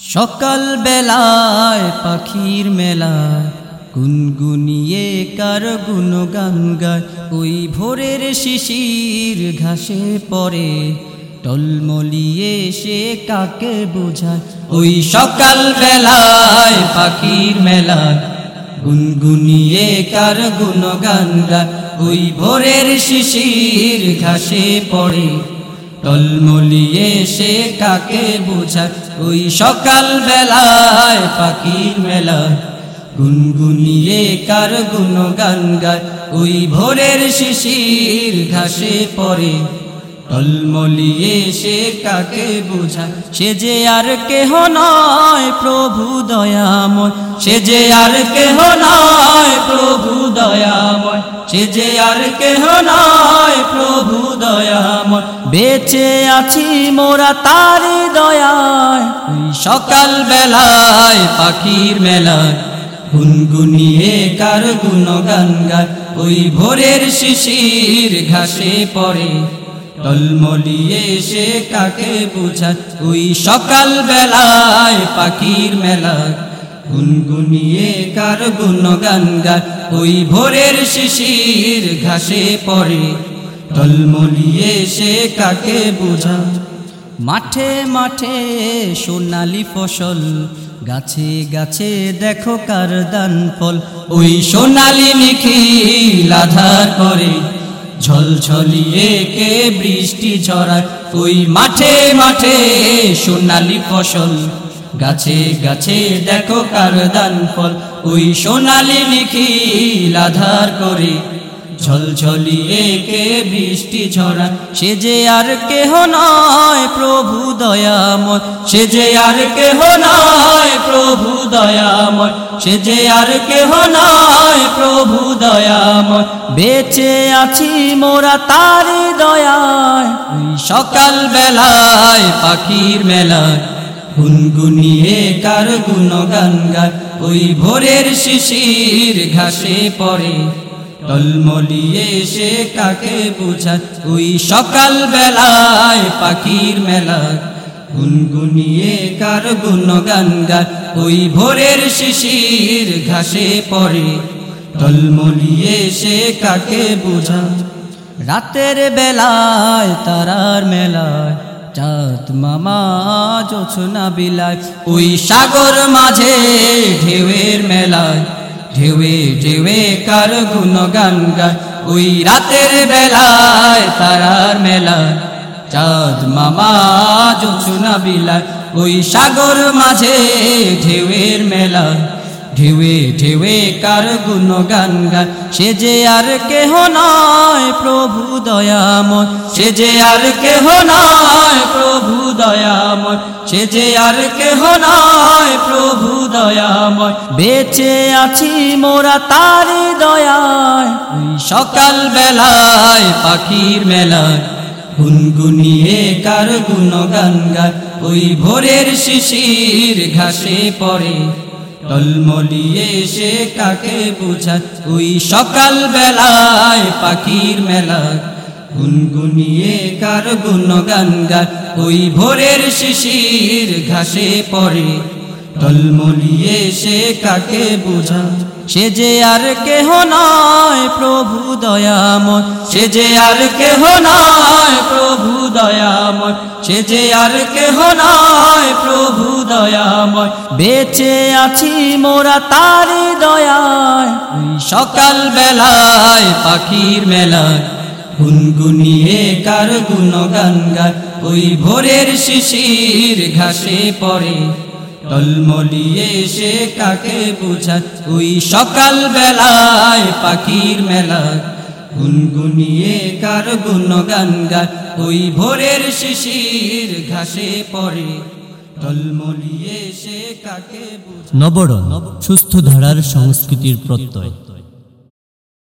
সকাল বেলায় পাখির মেলায় গুনগুনিয়ে কার গুনগান গায়। ওই ভোরের শিশির ঘাসে পড়ে, টলমলিয়ে সে কাকে বোঝায়। ওই সকাল বেলায় পাখির মেলায় গুনগুনিয়ে কার গুনগান গায়। ওই ভোরের শিশির ঘাসে পড়ে টলমলিয়ে সে কাকে বোঝায়? ওই সকাল বেলায় পাখির মেলায় গুনগুনিয়ে কার গুনগান গায়? ওই ভোরের শিশির ঘাসে পড়ে টলমলিয়ে সে কাকে বোঝায়? সে যে আর কেহ নয় প্রভু দয়াময়। সে যে আর কেহ নয় প্রভু দয়াময়। সে যে আর কেহ নয় প্রভু দয়াময়। বেঁচে আছি মোরা তারি দয়ায়। সকাল বেলায় পাখির মেলায় গুনগুনিয়ে কার গুনগান গায়। ওই ভোরের শিশির ঘাসে পড়ে, টলমলিয়ে সে কাকে বুঝায়। ওই সকাল বেলায় পাখির মেলায় গুনগুনিয়ে কার গুনগান গায়। ওই ভোরের শিশির ঘাসে পড়ে টলমলিয়ে সে কাকে বুঝায় মাঠে মাঠে সোনালি ফসল, গাছে গাছে দেখো কার দান ফল। ওই সোনালি নিখিল আধার করে, ঝলঝলিয়ে কে বৃষ্টি ঝরায় ওই মাঠে মাঠে সোনালি ফসল, গাছে গাছে দেখো কার দান ফল। ওই সোনালি নিখিল আধার করে ঝলঝলিয়ে কে বৃষ্টি ঝরা সে যে আর কেহ নয় প্রভু দয়াময়। সে যে আর কেহ নয় প্রভু দয়াময়। সে যে আর কেহ নয় প্রভু দয়াময়। বেঁচে আছি মোরা তারি দয়ায়। সকাল বেলায় পাখির মেলায় গুনগুনিয়ে কার গুনগান গায়? ওই ভোরের শিশির ঘাসে পড়ে টলমলিয়ে সে কাকে বোঝায়? ওই সকাল বেলায় পাখির মেলায় গুনগুনিয়ে কার গুনগান গায়? ওই ভোরের শিশির ঘাসে পড়ে। টলমলিয়ে সে কাকে বোঝায়? রাতের বেলায় তারার মেলায়। চাঁদ মামা জোছনা বিলায়। ওই সাগর মাঝে ঢেউয়ের মেলায়। ঢেউয়ে ঢেউয়ে কার গুণগান গায়? ওই রাতের বেলায় তারার মেলা। চাঁদ মামা জোছনা বিলায়। ওই সাগর মাঝে ঢেউয়ের মেলায় ঢেউয়ে ঢেউয়ে কার গুণ গান গায়? সে যে আর কেহ নয় প্রভু দয়াময়। সে যে আর কেহ নয় প্রভু দয়াময়। সে যে আর কেহ নয় প্রভু দয়াময়। বেঁচে আছি মোরা তারি দয়ায়। সকাল বেলায় পাখির মেলায় গুনগুনিয়ে কার গুণ গান গায়? ওই ভোরের শিশির ঘাসে পড়ে টলমলিয়ে সে কাকে বুঝায়? ওই সকাল বেলায় পাখির মেলায় গুনগুনিয়ে কার গুণগান গায়? ওই ভোরের শিশির ঘাসে পড়ে। টলমলিয়ে সে কাকে বোঝায় সে যে আর কেহ নয় প্রভু দয়াময়। সে যে আর কেহ নয় প্রভু দয়াময়। সে যে আর কেহ নয় প্রভু দয়াময়। বেঁচে আছি মোরা তারি দয়ায়। সকাল বেলায় পাখির মেলায়। গুনগুনিয়ে কার গুণগান গায়। ওই ভোরের শিশির ঘাসে পড়ে। টলমলিয়ে সে কাকে বোঝায়? ওই সকাল বেলায় পাখির মেলায় গুনগুনিয়ে কার গুণগান গায়? ওই ভোরের শিশির ঘাসে পড়ে। নবরণ, সুস্থ ধারার সংস্কৃতির প্রত্যয়।